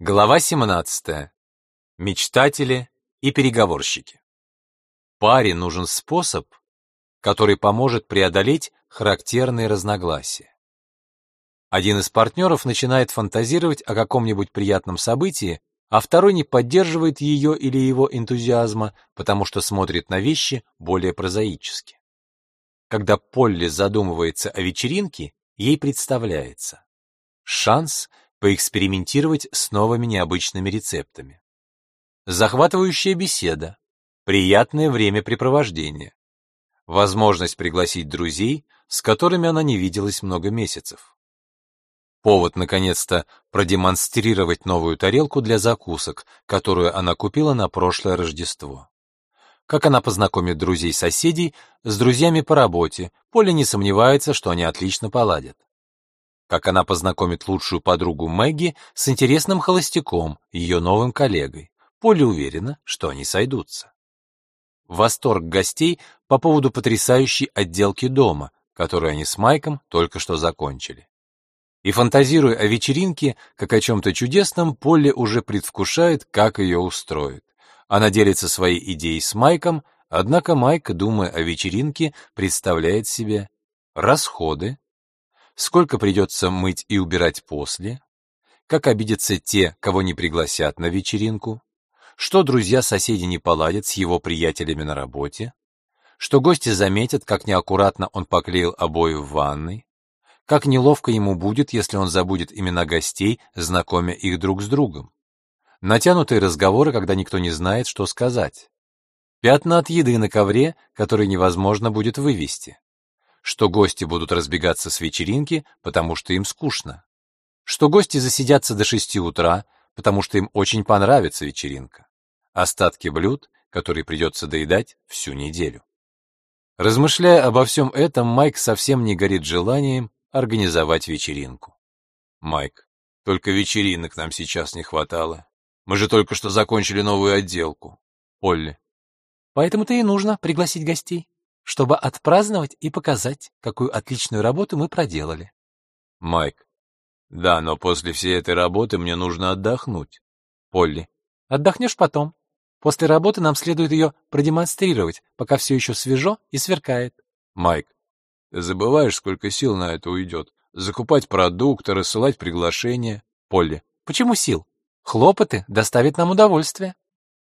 Глава 17. Мечтатели и переговорщики. Паре нужен способ, который поможет преодолеть характерные разногласия. Один из партнеров начинает фантазировать о каком-нибудь приятном событии, а второй не поддерживает ее или его энтузиазма, потому что смотрит на вещи более прозаически. Когда Полли задумывается о вечеринке, ей представляется шанс поэкспериментировать с новыми необычными рецептами. Захватывающая беседа, приятное времяпрепровождение, возможность пригласить друзей, с которыми она не виделась много месяцев. Повод, наконец-то, продемонстрировать новую тарелку для закусок, которую она купила на прошлое Рождество. Как она познакомит друзей-соседей с друзьями по работе, Поля не сомневается, что они отлично поладят как она познакомит лучшую подругу Мэгги с интересным холостяком, ее новым коллегой. Поля уверена, что они сойдутся. Восторг гостей по поводу потрясающей отделки дома, которую они с Майком только что закончили. И фантазируя о вечеринке, как о чем-то чудесном, Полли уже предвкушает, как ее устроит. Она делится своей идеей с Майком, однако Майк, думая о вечеринке, представляет себе расходы, сколько придется мыть и убирать после, как обидятся те, кого не пригласят на вечеринку, что друзья-соседи не поладят с его приятелями на работе, что гости заметят, как неаккуратно он поклеил обои в ванной, как неловко ему будет, если он забудет имена гостей, знакомя их друг с другом. Натянутые разговоры, когда никто не знает, что сказать. Пятна от еды на ковре, которые невозможно будет вывести что гости будут разбегаться с вечеринки, потому что им скучно, что гости засидятся до шести утра, потому что им очень понравится вечеринка, остатки блюд, которые придется доедать всю неделю. Размышляя обо всем этом, Майк совсем не горит желанием организовать вечеринку. Майк, только вечеринок нам сейчас не хватало. Мы же только что закончили новую отделку. Полли. Поэтому-то и нужно пригласить гостей чтобы отпраздновать и показать, какую отличную работу мы проделали. Майк. Да, но после всей этой работы мне нужно отдохнуть. Полли. Отдохнешь потом. После работы нам следует ее продемонстрировать, пока все еще свежо и сверкает. Майк. Ты забываешь, сколько сил на это уйдет. Закупать продукты, рассылать приглашения. Полли. Почему сил? Хлопоты доставят нам удовольствие.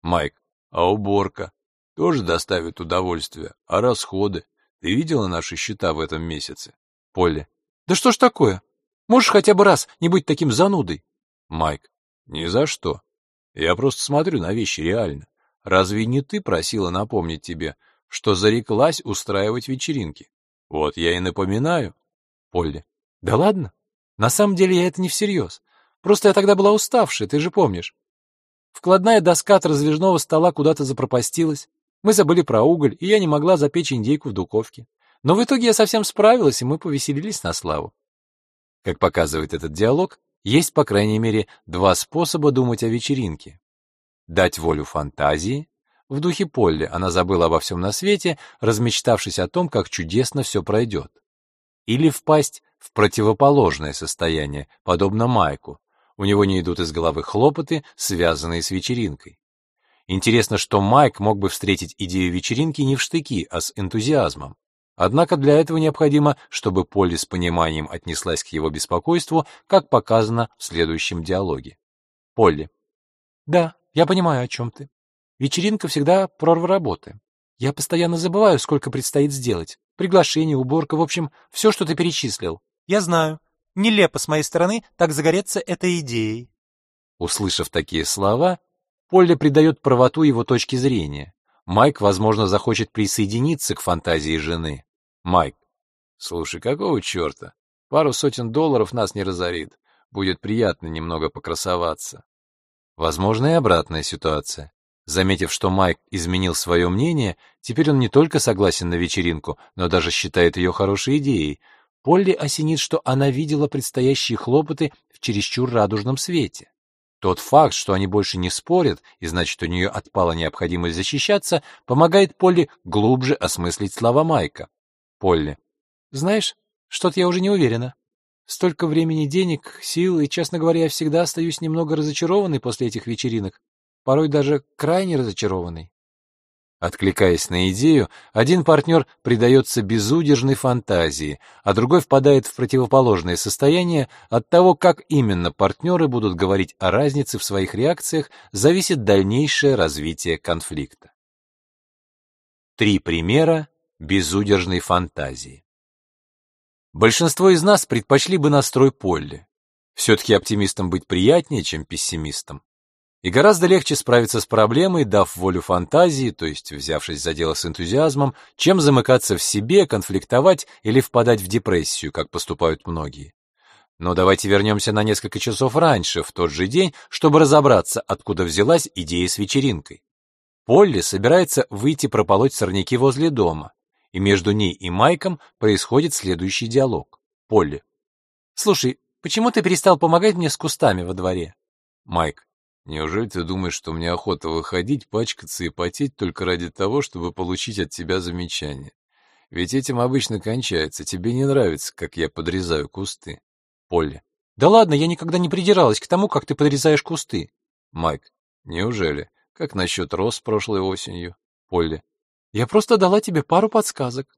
Майк. А уборка? Тоже доставит удовольствие. А расходы? Ты видела наши счета в этом месяце? Полли. Да что ж такое? Можешь хотя бы раз не быть таким занудой? Майк. Ни за что. Я просто смотрю на вещи реально. Разве не ты просила напомнить тебе, что зареклась устраивать вечеринки? Вот я и напоминаю. Полли. Да ладно. На самом деле я это не всерьез. Просто я тогда была уставшая, ты же помнишь. Вкладная доска от раздвижного стола куда-то запропастилась. Мы забыли про уголь, и я не могла запечь индейку в духовке. Но в итоге я совсем справилась, и мы повеселились на славу. Как показывает этот диалог, есть, по крайней мере, два способа думать о вечеринке. Дать волю фантазии. В духе Полли она забыла обо всем на свете, размечтавшись о том, как чудесно все пройдет. Или впасть в противоположное состояние, подобно Майку. У него не идут из головы хлопоты, связанные с вечеринкой. Интересно, что Майк мог бы встретить идею вечеринки не в штыки, а с энтузиазмом. Однако для этого необходимо, чтобы Полли с пониманием отнеслась к его беспокойству, как показано в следующем диалоге. Полли. Да, я понимаю, о чем ты. Вечеринка всегда прорва работы. Я постоянно забываю, сколько предстоит сделать. Приглашение, уборка, в общем, все, что ты перечислил. Я знаю. Нелепо с моей стороны так загореться этой идеей. Услышав такие слова, Полли придает правоту его точки зрения. Майк, возможно, захочет присоединиться к фантазии жены. Майк. Слушай, какого черта? Пару сотен долларов нас не разорит. Будет приятно немного покрасоваться. Возможно, и обратная ситуация. Заметив, что Майк изменил свое мнение, теперь он не только согласен на вечеринку, но даже считает ее хорошей идеей. Полли осенит, что она видела предстоящие хлопоты в чересчур радужном свете. Тот факт, что они больше не спорят, и значит, у нее отпала необходимость защищаться, помогает Полли глубже осмыслить слова Майка. Полли. Знаешь, что-то я уже не уверена. Столько времени, денег, сил, и, честно говоря, я всегда остаюсь немного разочарованной после этих вечеринок, порой даже крайне разочарованной. Откликаясь на идею, один партнер предается безудержной фантазии, а другой впадает в противоположное состояние от того, как именно партнеры будут говорить о разнице в своих реакциях, зависит дальнейшее развитие конфликта. Три примера безудержной фантазии. Большинство из нас предпочли бы настрой Полли. Все-таки оптимистом быть приятнее, чем пессимистом. И гораздо легче справиться с проблемой, дав волю фантазии, то есть взявшись за дело с энтузиазмом, чем замыкаться в себе, конфликтовать или впадать в депрессию, как поступают многие. Но давайте вернемся на несколько часов раньше, в тот же день, чтобы разобраться, откуда взялась идея с вечеринкой. Полли собирается выйти прополоть сорняки возле дома, и между ней и Майком происходит следующий диалог. Полли. «Слушай, почему ты перестал помогать мне с кустами во дворе?» Майк. Неужели ты думаешь, что мне охота выходить, пачкаться и потеть только ради того, чтобы получить от тебя замечание? Ведь этим обычно кончается. Тебе не нравится, как я подрезаю кусты. Полли. Да ладно, я никогда не придиралась к тому, как ты подрезаешь кусты. Майк. Неужели? Как насчет роз прошлой осенью? Полли. Я просто дала тебе пару подсказок.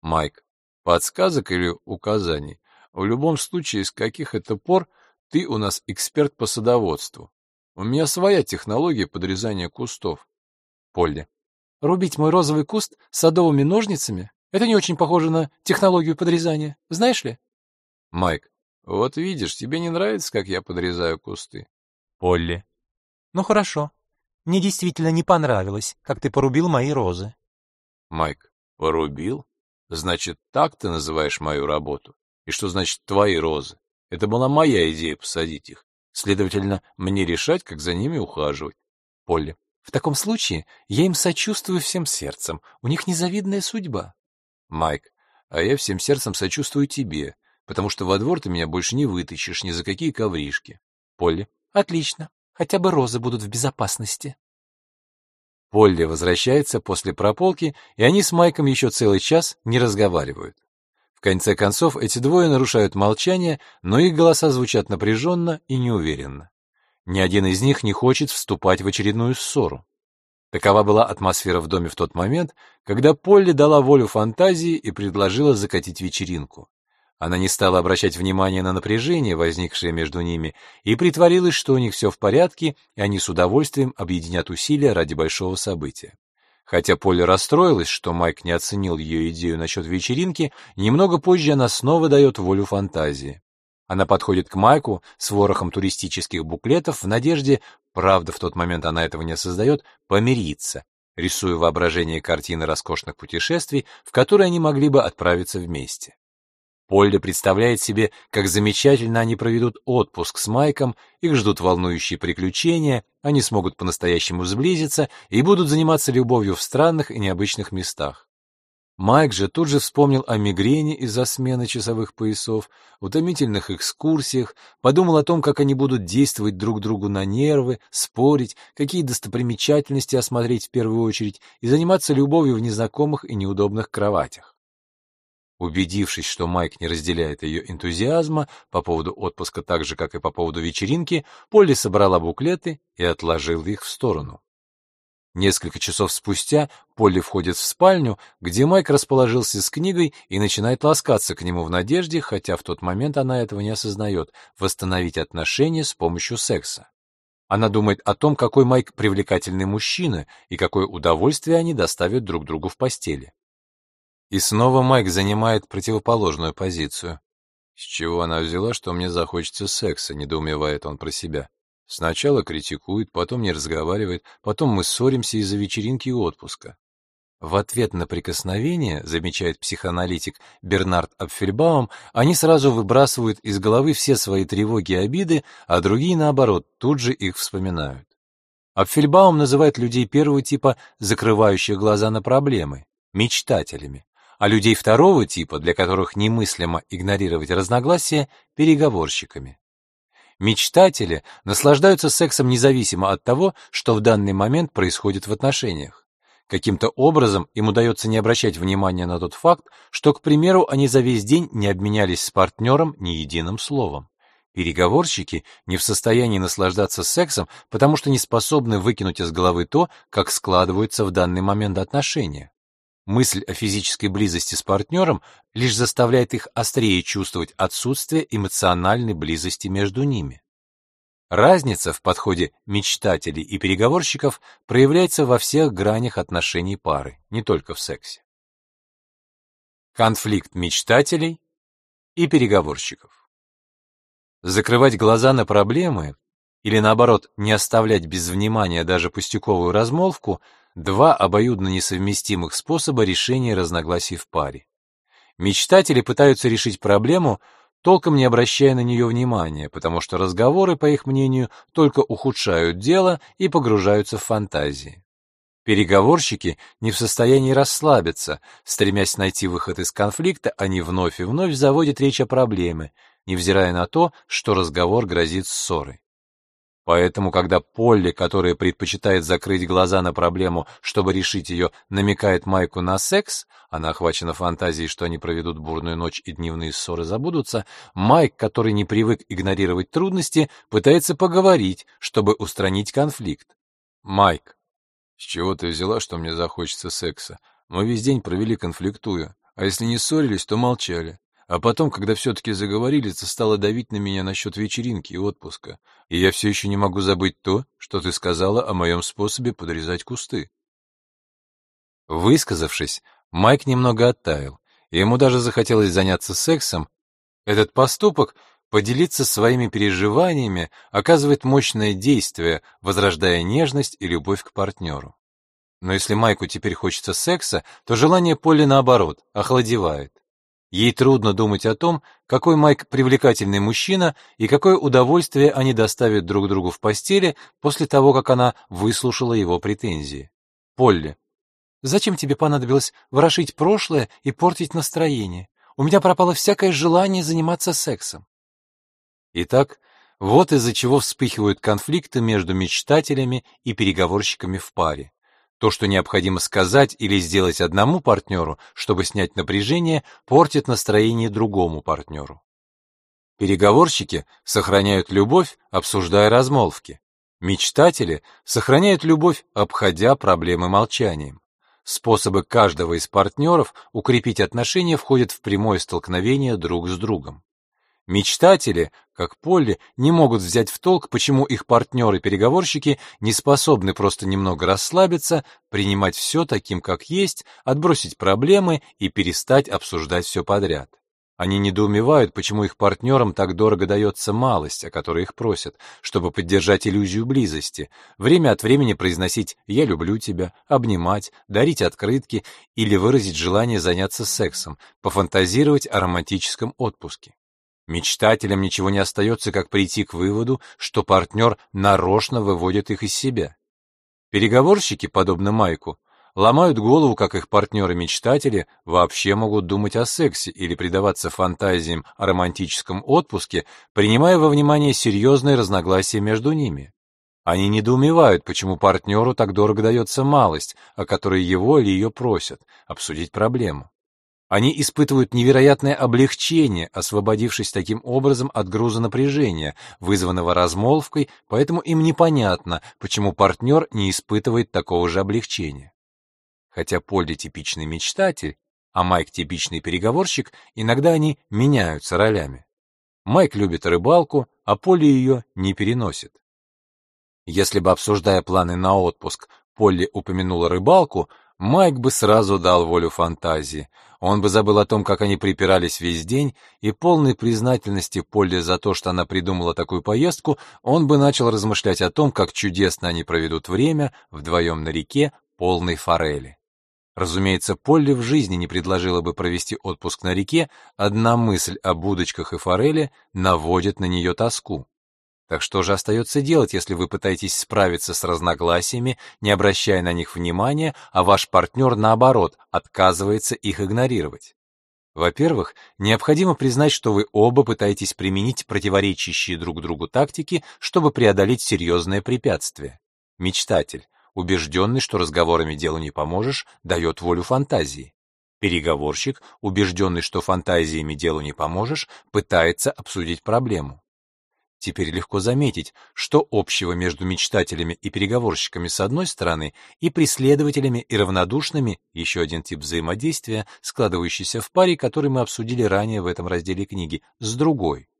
Майк. Подсказок или указаний? В любом случае, с каких это пор ты у нас эксперт по садоводству? У меня своя технология подрезания кустов. Полли. Рубить мой розовый куст садовыми ножницами — это не очень похоже на технологию подрезания, знаешь ли? Майк. Вот видишь, тебе не нравится, как я подрезаю кусты. Полли. Ну хорошо. Мне действительно не понравилось, как ты порубил мои розы. Майк. Порубил? Значит, так ты называешь мою работу? И что значит твои розы? Это была моя идея посадить их. Следовательно, мне решать, как за ними ухаживать. Полли. В таком случае я им сочувствую всем сердцем. У них незавидная судьба. Майк. А я всем сердцем сочувствую тебе, потому что во двор ты меня больше не вытащишь ни за какие ковришки. Полли. Отлично. Хотя бы розы будут в безопасности. Полли возвращается после прополки, и они с Майком еще целый час не разговаривают конце концов, эти двое нарушают молчание, но их голоса звучат напряженно и неуверенно. Ни один из них не хочет вступать в очередную ссору. Такова была атмосфера в доме в тот момент, когда Полли дала волю фантазии и предложила закатить вечеринку. Она не стала обращать внимания на напряжение, возникшее между ними, и притворилась, что у них все в порядке, и они с удовольствием объединят усилия ради большого события. Хотя Полли расстроилась, что Майк не оценил ее идею насчет вечеринки, немного позже она снова дает волю фантазии. Она подходит к Майку с ворохом туристических буклетов в надежде, правда, в тот момент она этого не создает, помириться, рисуя воображение картины роскошных путешествий, в которые они могли бы отправиться вместе. Полли представляет себе, как замечательно они проведут отпуск с Майком, их ждут волнующие приключения, они смогут по-настоящему сблизиться и будут заниматься любовью в странных и необычных местах. Майк же тут же вспомнил о мигрени из-за смены часовых поясов, утомительных экскурсиях, подумал о том, как они будут действовать друг другу на нервы, спорить, какие достопримечательности осмотреть в первую очередь и заниматься любовью в незнакомых и неудобных кроватях. Убедившись, что Майк не разделяет ее энтузиазма по поводу отпуска так же, как и по поводу вечеринки, Полли собрала буклеты и отложила их в сторону. Несколько часов спустя Полли входит в спальню, где Майк расположился с книгой и начинает ласкаться к нему в надежде, хотя в тот момент она этого не осознает, восстановить отношения с помощью секса. Она думает о том, какой Майк привлекательный мужчина и какое удовольствие они доставят друг другу в постели. И снова Майк занимает противоположную позицию. С чего она взяла, что мне захочется секса, недоумевает он про себя. Сначала критикует, потом не разговаривает, потом мы ссоримся из-за вечеринки и отпуска. В ответ на прикосновение, замечает психоаналитик Бернард Апфельбаум, они сразу выбрасывают из головы все свои тревоги и обиды, а другие, наоборот, тут же их вспоминают. Апфельбаум называет людей первого типа закрывающих глаза на проблемы, мечтателями а людей второго типа, для которых немыслимо игнорировать разногласия, переговорщиками. Мечтатели наслаждаются сексом независимо от того, что в данный момент происходит в отношениях. Каким-то образом им удается не обращать внимания на тот факт, что, к примеру, они за весь день не обменялись с партнером ни единым словом. Переговорщики не в состоянии наслаждаться сексом, потому что не способны выкинуть из головы то, как складываются в данный момент отношения. Мысль о физической близости с партнером лишь заставляет их острее чувствовать отсутствие эмоциональной близости между ними. Разница в подходе мечтателей и переговорщиков проявляется во всех гранях отношений пары, не только в сексе. Конфликт мечтателей и переговорщиков. Закрывать глаза на проблемы или наоборот не оставлять без внимания даже пустяковую размолвку два обоюдно несовместимых способа решения разногласий в паре. Мечтатели пытаются решить проблему, толком не обращая на нее внимания, потому что разговоры, по их мнению, только ухудшают дело и погружаются в фантазии. Переговорщики не в состоянии расслабиться, стремясь найти выход из конфликта, они вновь и вновь заводят речь о проблеме, невзирая на то, что разговор грозит ссорой. Поэтому, когда Полли, которая предпочитает закрыть глаза на проблему, чтобы решить ее, намекает Майку на секс, она охвачена фантазией, что они проведут бурную ночь и дневные ссоры забудутся, Майк, который не привык игнорировать трудности, пытается поговорить, чтобы устранить конфликт. Майк, с чего ты взяла, что мне захочется секса? Мы весь день провели конфликтуя, а если не ссорились, то молчали. А потом, когда все-таки заговорили, ты стала давить на меня насчет вечеринки и отпуска. И я все еще не могу забыть то, что ты сказала о моем способе подрезать кусты. Высказавшись, Майк немного оттаял, и ему даже захотелось заняться сексом. Этот поступок, поделиться своими переживаниями, оказывает мощное действие, возрождая нежность и любовь к партнеру. Но если Майку теперь хочется секса, то желание Полли, наоборот, охладевает. Ей трудно думать о том, какой Майк привлекательный мужчина и какое удовольствие они доставят друг другу в постели после того, как она выслушала его претензии. Полли. Зачем тебе понадобилось ворошить прошлое и портить настроение? У меня пропало всякое желание заниматься сексом. Итак, вот из-за чего вспыхивают конфликты между мечтателями и переговорщиками в паре. То, что необходимо сказать или сделать одному партнеру, чтобы снять напряжение, портит настроение другому партнеру. Переговорщики сохраняют любовь, обсуждая размолвки. Мечтатели сохраняют любовь, обходя проблемы молчанием. Способы каждого из партнеров укрепить отношения входят в прямое столкновение друг с другом. Мечтатели, как Полли, не могут взять в толк, почему их партнеры-переговорщики не способны просто немного расслабиться, принимать все таким, как есть, отбросить проблемы и перестать обсуждать все подряд. Они недоумевают, почему их партнерам так дорого дается малость, о которой их просят, чтобы поддержать иллюзию близости, время от времени произносить «я люблю тебя», обнимать, дарить открытки или выразить желание заняться сексом, пофантазировать о романтическом отпуске. Мечтателям ничего не остается, как прийти к выводу, что партнер нарочно выводит их из себя. Переговорщики, подобно Майку, ломают голову, как их партнеры-мечтатели вообще могут думать о сексе или предаваться фантазиям о романтическом отпуске, принимая во внимание серьезные разногласия между ними. Они недоумевают, почему партнеру так дорого дается малость, о которой его или ее просят, обсудить проблему. Они испытывают невероятное облегчение, освободившись таким образом от груза напряжения, вызванного размолвкой, поэтому им непонятно, почему партнер не испытывает такого же облегчения. Хотя Полли типичный мечтатель, а Майк типичный переговорщик, иногда они меняются ролями. Майк любит рыбалку, а Полли ее не переносит. Если бы, обсуждая планы на отпуск, Полли упомянула рыбалку, Майк бы сразу дал волю фантазии. Он бы забыл о том, как они припирались весь день, и полной признательности Полли за то, что она придумала такую поездку, он бы начал размышлять о том, как чудесно они проведут время вдвоем на реке, полной форели. Разумеется, Полли в жизни не предложила бы провести отпуск на реке, одна мысль о будочках и форели наводит на нее тоску. Так что же остается делать, если вы пытаетесь справиться с разногласиями, не обращая на них внимания, а ваш партнер, наоборот, отказывается их игнорировать? Во-первых, необходимо признать, что вы оба пытаетесь применить противоречащие друг другу тактики, чтобы преодолеть серьезное препятствие. Мечтатель. убежденный, что разговорами делу не поможешь, дает волю фантазии. Переговорщик, убежденный, что фантазиями делу не поможешь, пытается обсудить проблему. Теперь легко заметить, что общего между мечтателями и переговорщиками с одной стороны и преследователями и равнодушными, еще один тип взаимодействия, складывающийся в паре, который мы обсудили ранее в этом разделе книги, с другой.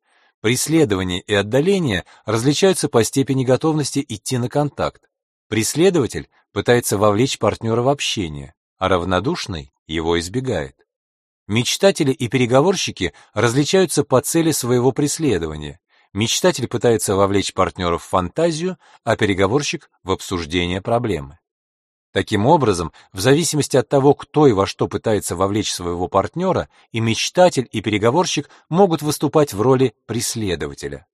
Преследование и отдаление различаются по степени готовности идти на контакт. Преследователь пытается вовлечь партнера в общение, а равнодушный его избегает. Мечтатели и переговорщики различаются по цели своего преследования. Мечтатель пытается вовлечь партнеров в фантазию, а переговорщик — в обсуждение проблемы. Таким образом, в зависимости от того, кто и во что пытается вовлечь своего партнера, и мечтатель, и переговорщик могут выступать в роли преследователя.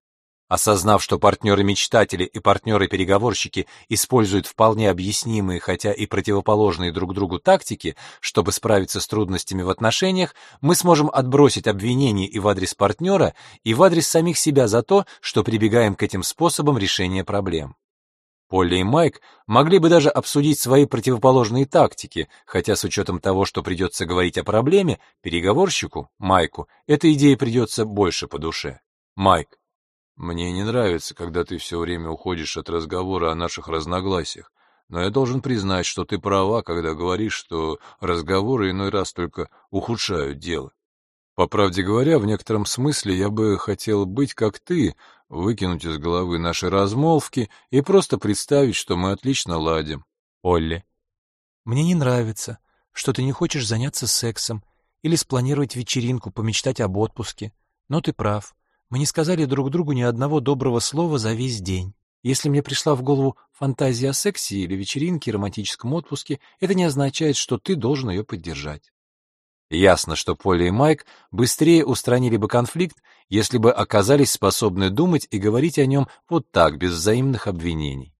Осознав, что партнеры-мечтатели и партнеры-переговорщики используют вполне объяснимые, хотя и противоположные друг другу тактики, чтобы справиться с трудностями в отношениях, мы сможем отбросить обвинения и в адрес партнера, и в адрес самих себя за то, что прибегаем к этим способам решения проблем. Полли и Майк могли бы даже обсудить свои противоположные тактики, хотя с учетом того, что придется говорить о проблеме, переговорщику, Майку, эта идея придется больше по душе. Майк, мне не нравится, когда ты все время уходишь от разговора о наших разногласиях, но я должен признать, что ты права, когда говоришь, что разговоры иной раз только ухудшают дело. По правде говоря, в некотором смысле я бы хотел быть как ты, выкинуть из головы наши размолвки и просто представить, что мы отлично ладим. Олли. Мне не нравится, что ты не хочешь заняться сексом или спланировать вечеринку, помечтать об отпуске. Но ты прав. Мы не сказали друг другу ни одного доброго слова за весь день. Если мне пришла в голову фантазия о сексе или вечеринке, романтическом отпуске, это не означает, что ты должен ее поддержать. Ясно, что Полли и Майк быстрее устранили бы конфликт, если бы оказались способны думать и говорить о нем вот так, без взаимных обвинений.